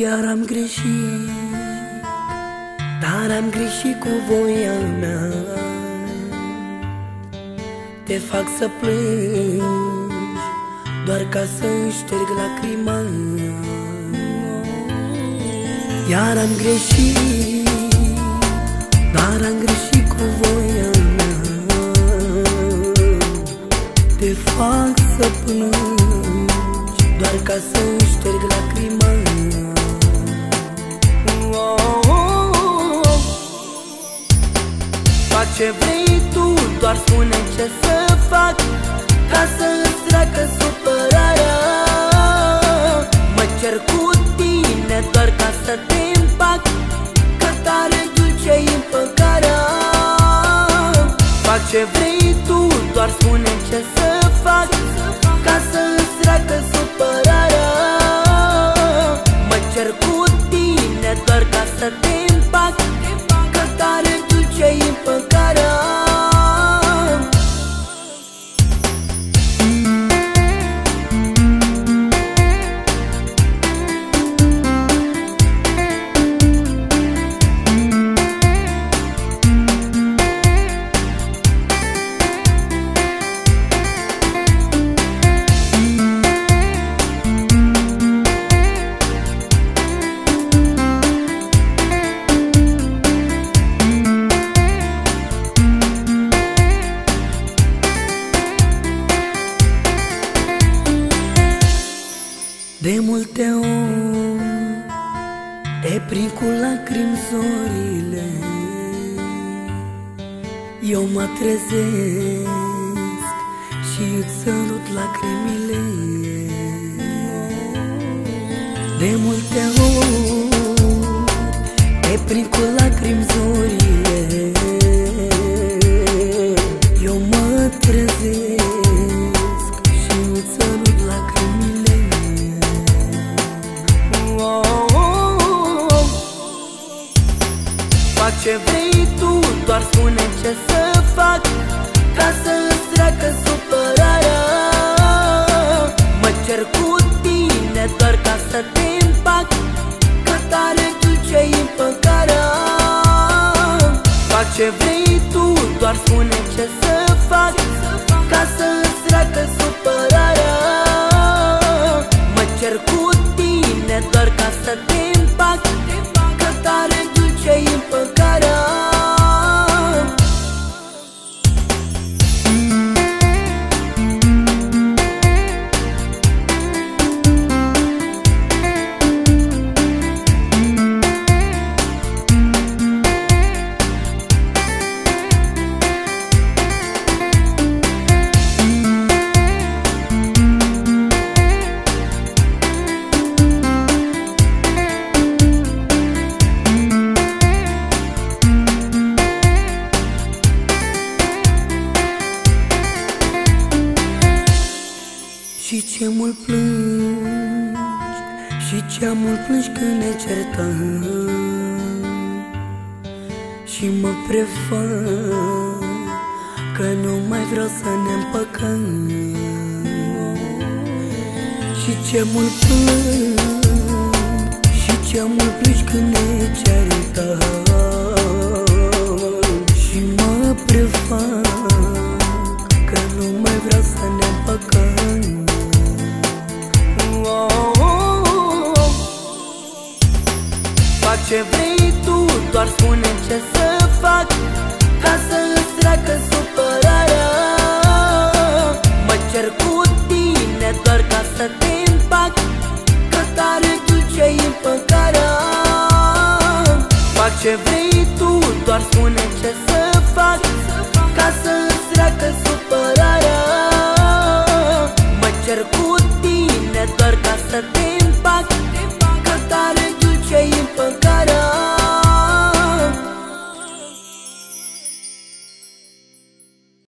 Iar am greșit Dar am greșit cu voia mea. Te fac să plângi Doar ca să șterg lacrima. Iar am greșit Dar am greșit cu voia mea. Te fac să plângi Doar ca să șterg lacrima Fac ce vrei tu, doar spune ce să fac Ca să îți treacă supărarea. Mă cer cu tine doar ca să te împac Că tare dulce e împăcarea. Fac ce vrei tu, doar spune ce să fac Ca să îți treacă supărarea tine doar De multe ori Te prind cu lacrimi zorile Eu mă trezesc Și îți sărut lacrimile. De multe ori ce vrei tu, doar spune ce să fac Ca să îți treacă supărarea. Mă cer cu tine doar ca să te împac Că tare dulce e împăcarea. Fac ce vrei tu, doar spune Și ce mult plângi Și ce mult plângi când ne certăm. Și mă prefac Că nu mai vreau să ne împăcăm. Și ce mult plângi Și ce mult plângi când ne certăm. Și mă prefac ce vrei tu, doar spune ce să fac Ca să îți treacă supărarea. Mă cer cu tine doar ca să te împac Că tare dulce e împăcarea Fac ce vrei tu, doar spune ce să fac Ca să îți treacă supărarea. Mă cer cu tine doar ca să te împac